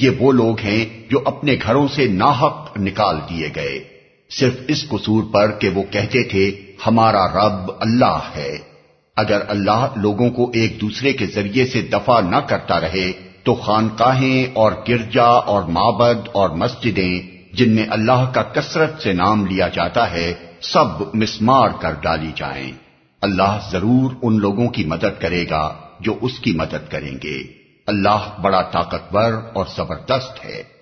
یہ وہ لوگ ہیں جو اپنے گھروں سے ناحق نکال دیے گئے۔ صرف اس قصور پر کہ وہ کہتے تھے، ہمارا رب اللہ ہے۔ اگر اللہ لوگوں کو ایک دوسرے کے ذریعے سے دفع نہ کرتا رہے، تو خانقاہیں اور گرجا اور معبد اور مسجدیں، جن میں اللہ کا کثرت سے نام لیا جاتا ہے، سب مسمار کر ڈالی جائیں۔ اللہ ضرور ان لوگوں کی مدد کرے گا جو اس کی مدد کریں گے۔ اللہ بڑا طاقتور اور زبردست ہے۔